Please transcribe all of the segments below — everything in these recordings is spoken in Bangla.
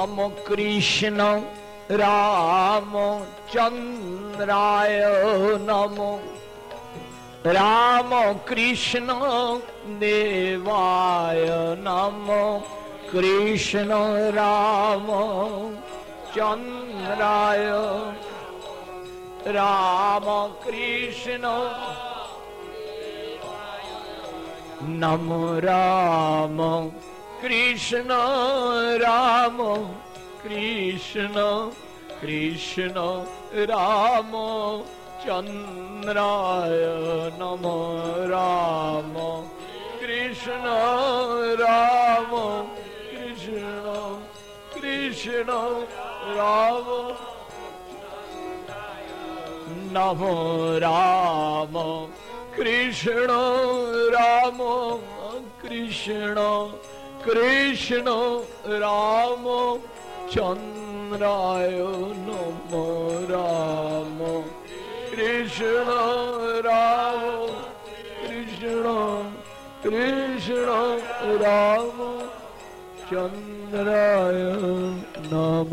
राम कृष्ण, राम चंद्राय नमो। राम कृष्ण देवाय नमो। कृष्ण, राम चंद्राय। राम कृष्ण नमो। राम कृष्ण राम कृष्ण कृष्ण राम चंद्राय नम राम कृष्ण राम कृष्ण कृष्ण राम नम राम कृष्ण राम कृष्ण কৃষ্ণ রাম চন্দ্রায় নম রাম কৃষ্ণ রাম কৃষ্ণ কৃষ্ণ রাম চন্দ্রায় নম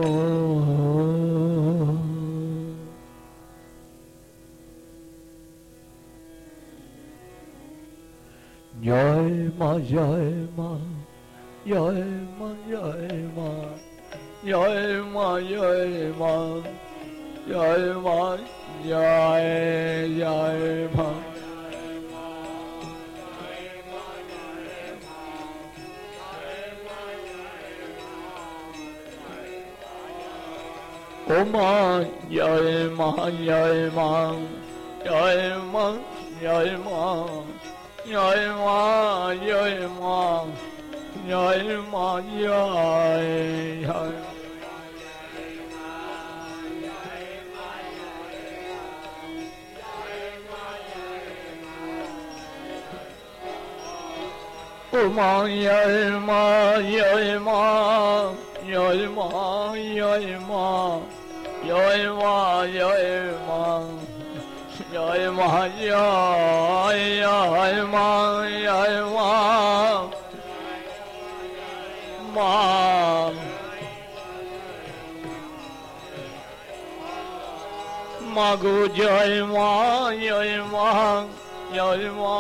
জয় মা জয় মা yayma yayma yayma yayma yayma yay yayma Oma yayma yayma yayma yayma yayma yayma Aman yayma yayma yayma yayma yayma yayma yayma yayma yayma yayma জয় মা জয় মা জয় জয় ও মা জয় মা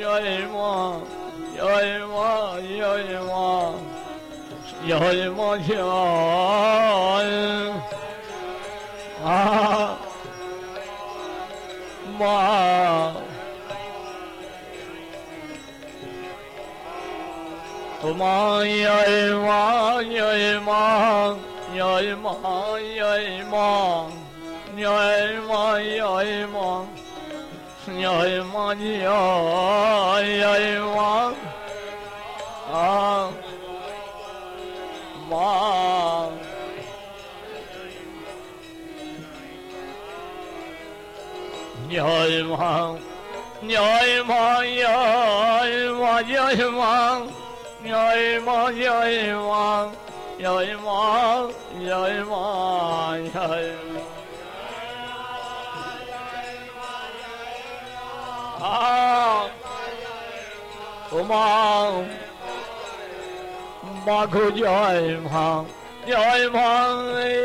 জয় মা জয় মা জয় মা জয় মা জয় মা mơ nhơi mơ nhơi mơ nhơi mơ nhơi mơ nhơi mơ nhơi mơ nhơi mơ nhơi mơ à mơ nhơi mơ nhơi mơ nhơi mơ nhơi mơ 열망 열망 열망 열망 열망 아 고마워 마구 열망 열망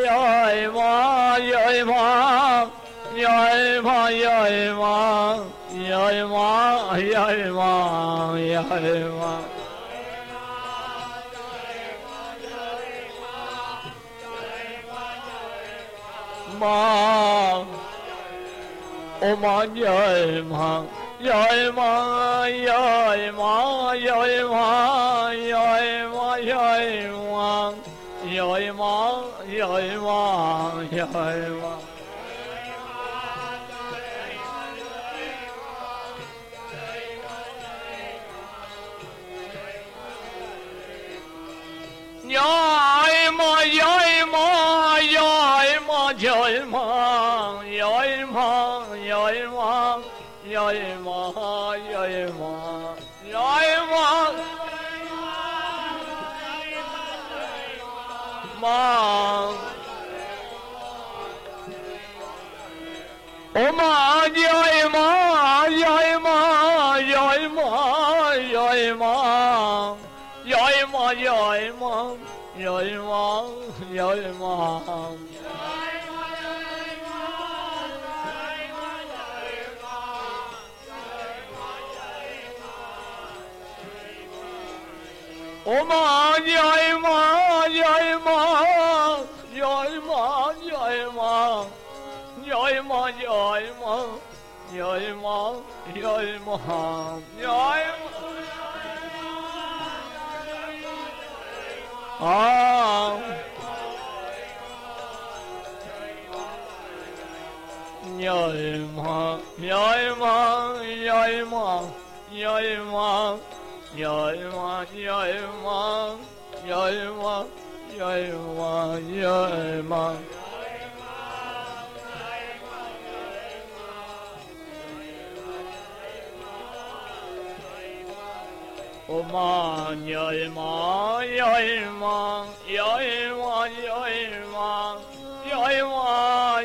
열망 열망 열망 열망 열망 열망 열망 માં ઓ માં જય માં જય માં જય માં જય માં જય માં જય માં જય માં જય માં જય માં Yeah! Yoi yayma yayma yayma yayma yayma yayma ma Oma yoi yayma yoi yayma yoi yayma yoi yayma 我妈呀妈呀妈呀妈呀妈呀妈呀妈呀妈呀妈呀妈啊！娘哎妈，娘哎妈，娘哎妈，娘哎妈。yayma yayma yayma yayma yayma. Oman yayma yayma yayma yayma yayma.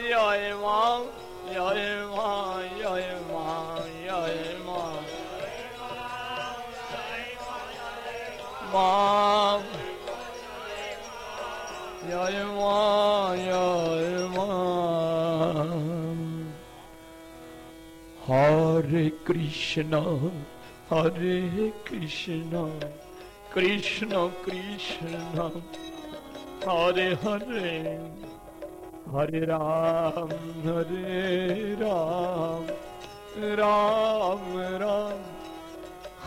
Hare Krishna, Hare Krishna, Krishna Krishna, Hare Hare, Hare Ram, Hare Ram, Ram Ram.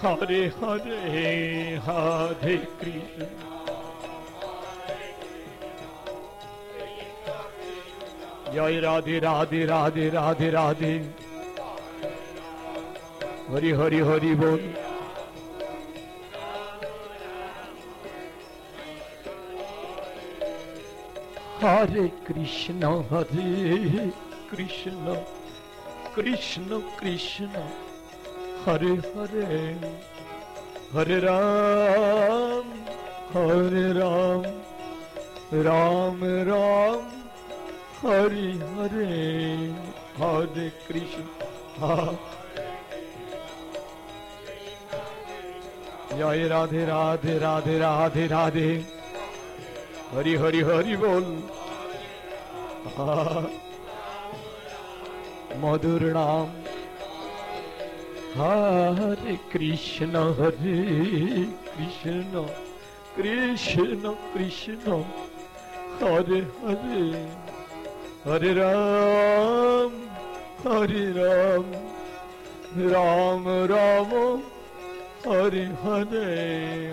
Hare Hare Hare Krishna. জয় রাধে রাধে রাধে রাধে রাধে। হরি হরি হরি বল। হরে কৃষ্ণ হরে কৃষ্ণ কৃষ্ণ কৃষ্ণ। हरे हरे हरे राम हरे राम राम राम, हरे हरे हरे कृष्ण जय राधे राधे राधे राधे राधे। हरि हरि हरि बोल। मधुर नाम। हरे कृष्ण हरे कृष्ण कृष्ण कृष्ण, हरे हरे हरे राम हरे राम राम राम, हरे हरे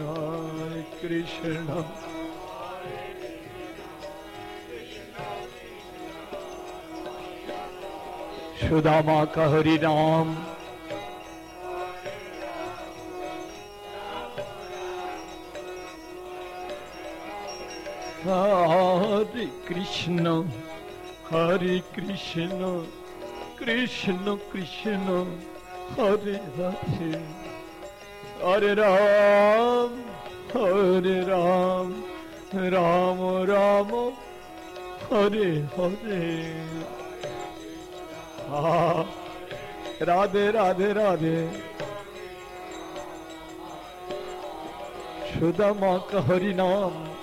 हरे कृष्ण। सुदामा का Hari Ram. Hare Krishna, Hare Krishna, Krishna Krishna, Hare Hare, Hare Ram, Hare Ram, Ram Ram, Hare Hare. Ah, Radhe Radhe Radhe. Sudama Hare Nam.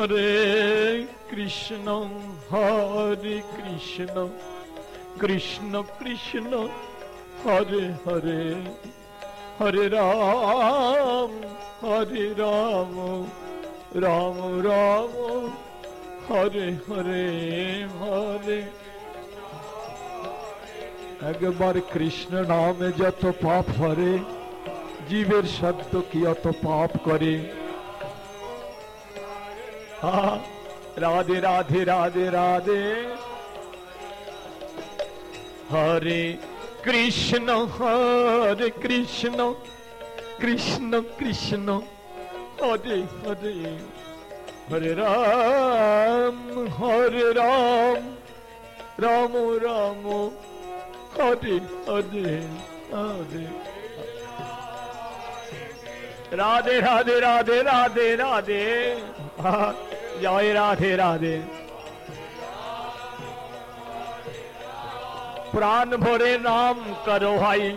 Hare Krishna, Hare Krishna, Krishna Krishna, Hare Hare, Hare Ram, Hare Ram, Ram Ram, Hare Hare, Hare একবার কৃষ্ণ নামে যত পাপ হরে জীবের শব্দ কি অত পাপ করে हाँ। राधे राधे राधे राधे। हरे कृष्ण हरे कृष्ण कृष्ण कृष्ण। हरे हरे। हरे राम हरे राम। राम राम। हरे हरे हरे। राधे राधे राधे राधे राधे। हाँ। जय राधे राधे। प्राण भोरे नाम करो भाई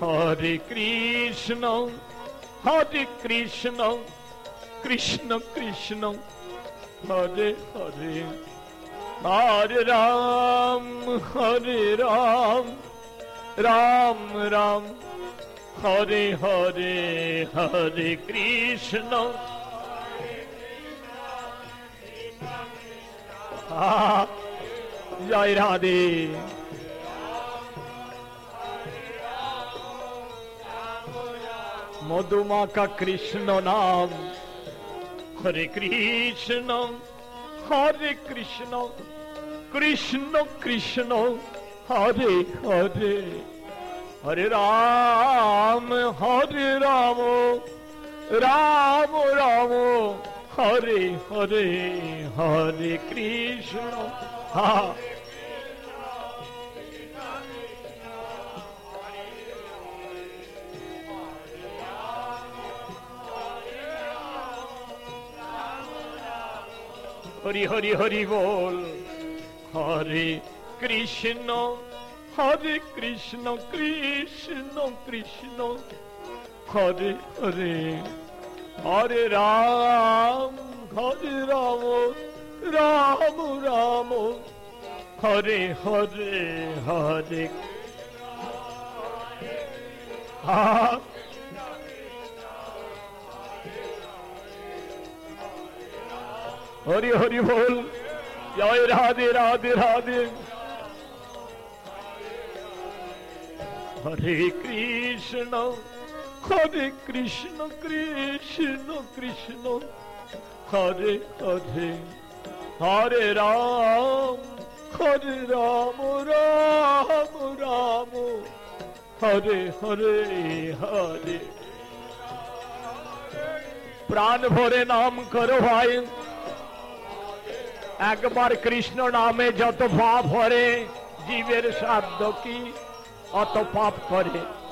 हरे कृष्ण हरे कृष्ण कृष्ण कृष्ण। हरे हरे। हरे राम हरे राम। राम राम। हरे हरे हरे कृष्ण। जय राधे। मधुमा का कृष्ण नाम हरे कृष्ण हरे कृष्ण कृष्ण कृष्ण हरे हरे। हरे राम हरे राम राम राम, राम। हरे हरे हरे कृष्ण हरे हरि हरि हरि बोल, हरे कृष्ण हरे कृष्ण कृष्ण कृष्ण, हरे हरे। হরে রাম হরে রাম রাম রাম। হরে হরে হরে। হরি হরি বল। জয় রাধে রাধে রাধে। হরে কৃষ্ণ। হরে কৃষ্ণ কৃষ্ণ কৃষ্ণ। হরে হরে হরে রাম। হরে রাম রাম রাম। হরে হরে হরে। প্রাণ ভরে নাম করো ভাই। একবার কৃষ্ণ নামে যত পাপ হরে জীবের সাধ্য কি, অত পাপ করে।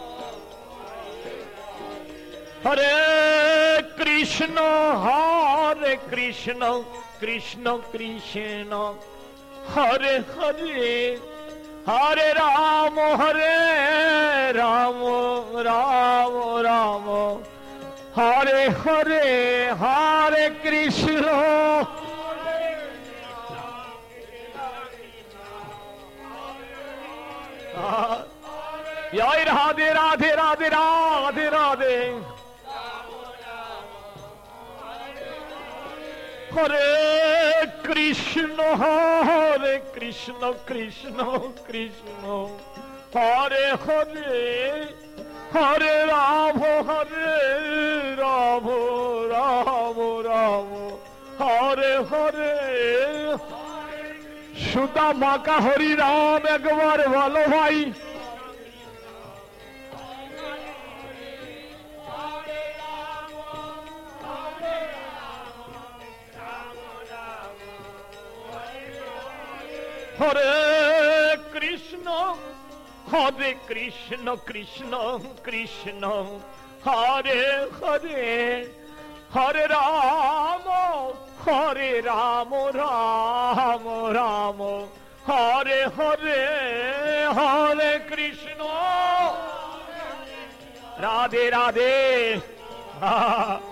हरे कृष्ण हरे कृष्ण कृष्ण कृष्ण। हरे हरे हरे राम हरे राम राम राम। हरे हरे हरे कृष्ण। यही राधे राधे राधे राधे राधे। হরে কৃষ্ণ হরে কৃষ্ণ কৃষ্ণ কৃষ্ণ। হরে হরে হরে রাম হরে রাম রাম রাম। হরে হরে সুদা মাকা হরি রাম একবার বলো ভাই। হরে কৃষ্ণ হরে কৃষ্ণ কৃষ্ণ কৃষ্ণ, হরে হরে হরে রাম হরে রাম রাম রাম, হরে হরে হরে কৃষ্ণ। রাধে রাধে। আহ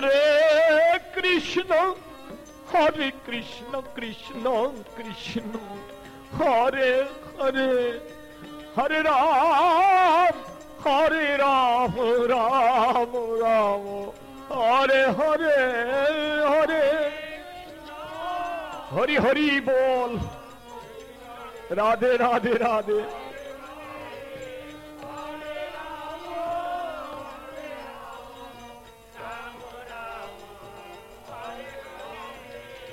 হরে কৃষ্ণ হরে কৃষ্ণ কৃষ্ণ কৃষ্ণ। হরে হরে হরে রাম হরে রাম রাম রাম। হরে হরে হরে। হরি হরি বল। Radhe Radhe Radhe.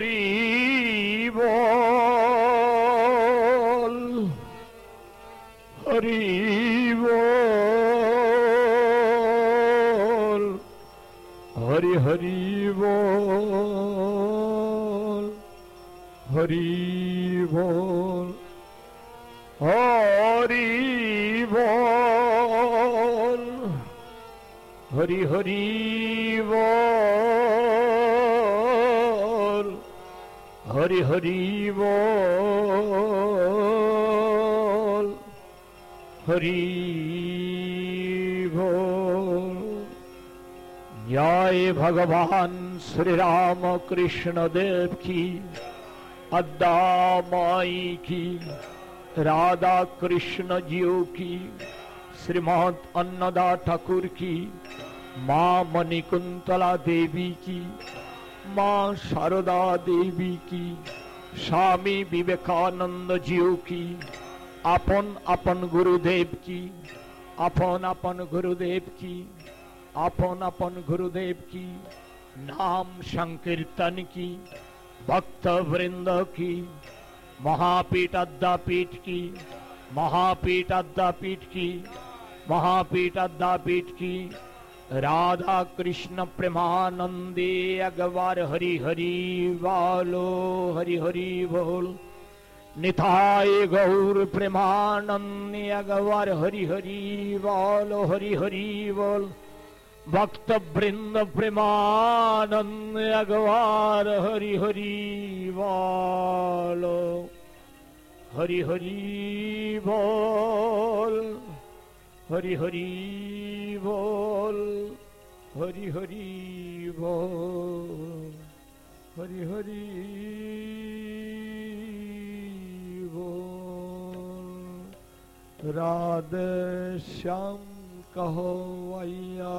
Haribol, Haribol, Hari Haribol, Haribol, Haribol, Hari Haribol. Hari Hari वो हरि वो जय भगवान श्री राम कृष्ण देव की, अद्दा माई की, राधा कृष्ण जीव की श्रीमद अन्नदा ठाकुर की, माँ मणिकुंतला देवी की মা সারদা দেবী কি, স্বামী বিবেকানন্দ জিও কি, আপন আপন গুরুদেব কি, আপন আপন গুরুদেব কি, আপন আপন গুরুদেব কি, নাম সংকীর্তন কি ভক্ত বৃন্দ কি, মহাপীঠ আদ্যাপীঠ কি, মহাপীঠ আদ্যাপীঠ কি, মহাপীঠ আদ্যাপীঠ কি राधाकृष्ण प्रेमानन्दे अगबर हरिहरि वालो हरिहरि बोल। निथाय गौर प्रेमानन्द अगबर हरिहरि वालो हरिहरि बोल। भक्तवृन्द प्रेमानन्द अगबर हरिहरि हरिहरि হরি হরি বল হরি হরি বল হরি হরি বল। রাধে শ্যাম কহো আইয়া।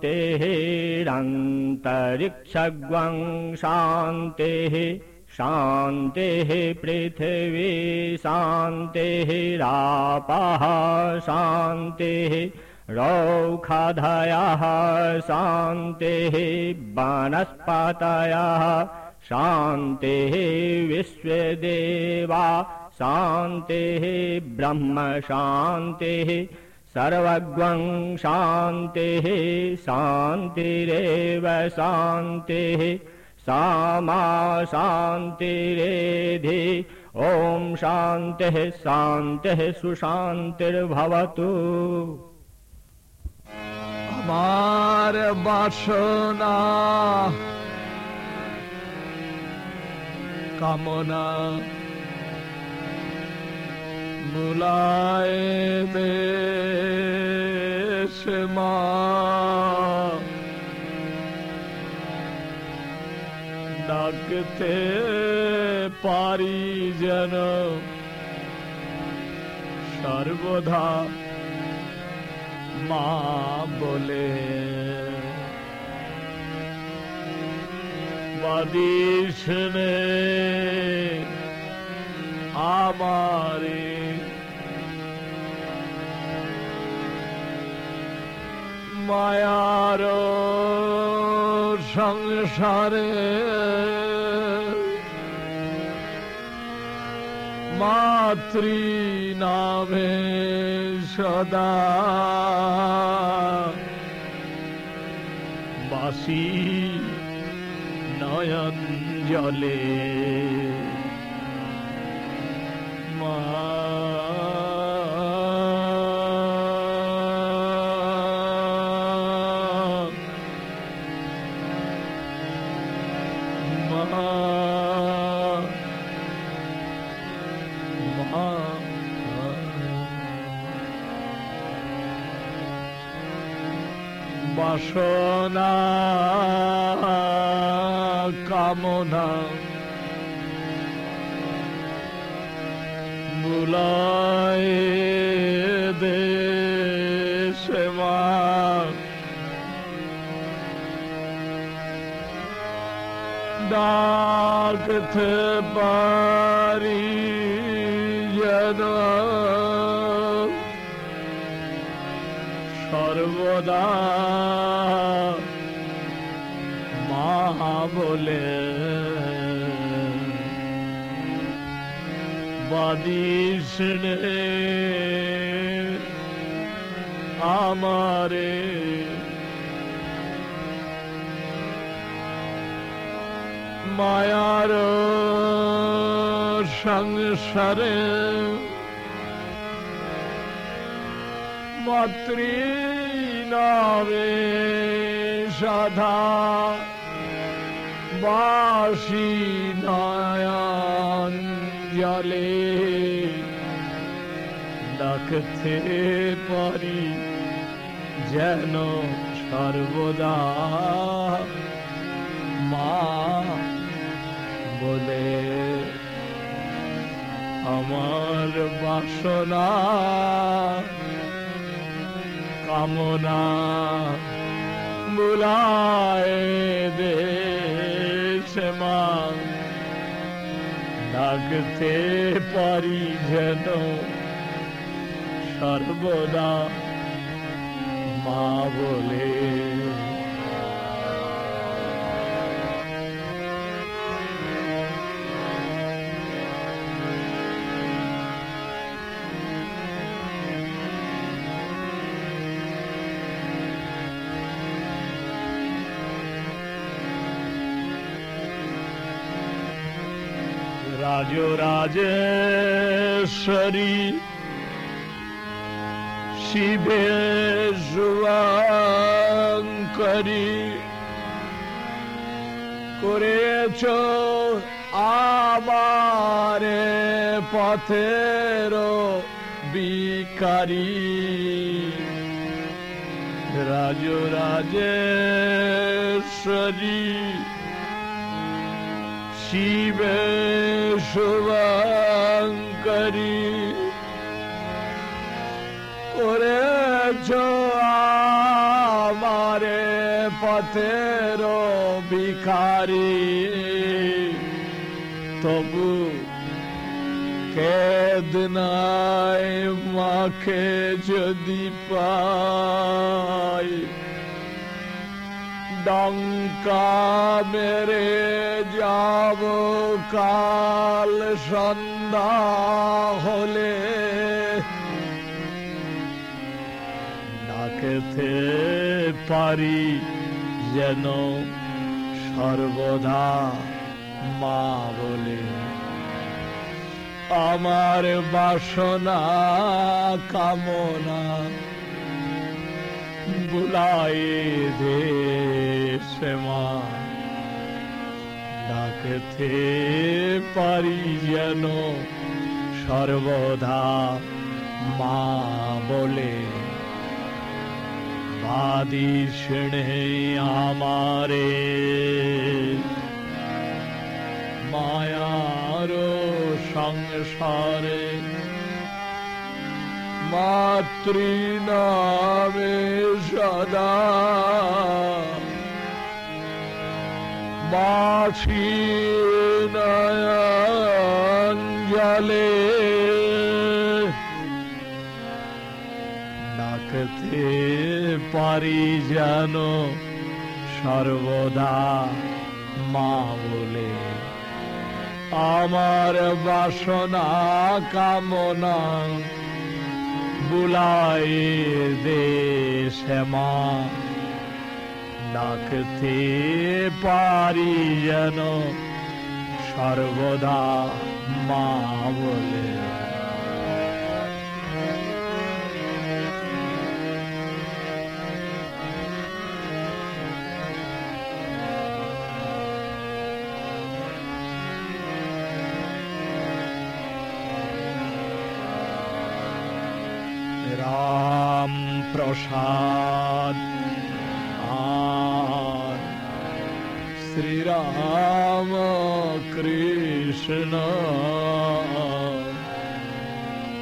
शान्तिरन्तरिक्षग्वं शान्तिः शान्तिः पृथिवी शान्तिः रापः शान्तिः रौखधयः शान्तिः वनस्पतयः शान्तिः विश्वदेवा शान्तिः ब्रह्म शान्तिः सर्वग्वं शान्तिः शान्तिरेव शान्तिः सा मा शान्तिरेधि ॐ शान्तिः शान्तिः सुशान्तिर्भवतु আমার বাসনা কামনা দেশ মা। ডাকতে পারি যেন সর্বদা মা বলে। বাদিস আমারে মায়ার সংসারে মাতৃ নামে সদা বাসি নয়ন জলে। ডাকতে পারি যেন সর্বদা মা বলে বাদিস আমারে মায়ার সংসারে মাতৃ নামে সাধা বাসি নয়ন জলে। ডাকতে পারি যেন সর্বদা। মা বলে আমার বাসনা কামনা বুলায় দেশ মা। ডাকতে পারি যেন সর্বদা মা বলে। রাজরাজেশ্বরী শিবেশ্বরী করেছ আমারে পথের বিকারী। রাজরাজেশ্বরী শিবেশ্বরী করেছ আমারে পথের ভিখারি তবু কেদ নাই মাকে যদি পায় ডঙ্কা মেরে যাব কাল সন্ধ্যা হলে ডাকেতে পারি যেন সর্বদা মা বলে আমার বাসনা কামনা বুলাই দে মা। ডাকতে পারি যেন সর্বদা মা বলে। বাদিস আমারে। মায়ার সংসারে মাতৃনামে সদা। বাছি নয়ঞ্জলে। ডাকতে পারি যেন সর্বদা মা বলে। আমার বাসনা কামনা বুলাই দে শ্যামা ডাকতে পারি যেন সর্বদা মা বলে। আর শ্রীরাম কৃষ্ণ।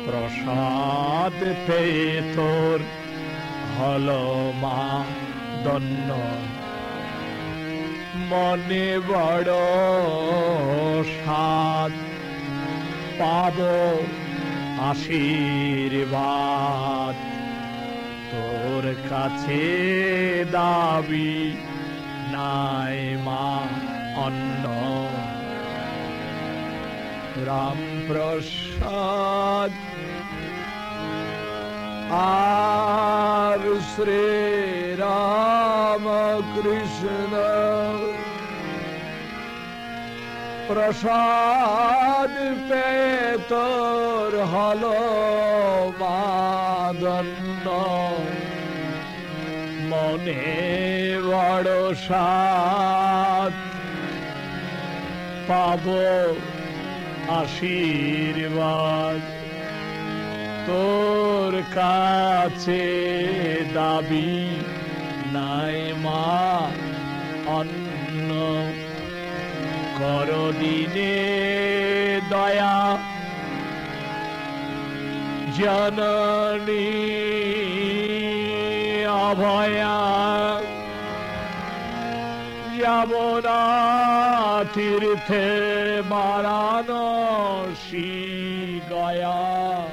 প্রসাদ পেয়ে তোর হল মা দন্ন। মনে বড় সাদ পাবো আশীর্বাদ। তোর কাছে দাবি নাই মা অন্ন। রাম প্রসাদ। আর শ্রী রাম কৃষ্ণ প্রসাদ পে তোর হল মাদন্ন মনে বড় সাত পাব আশীর্বাদ। তোর কাছে দাবি নাই মা অন্ন করদিনে দয়া। জননী যমুনা তীর্থে বারাণসী গয়া।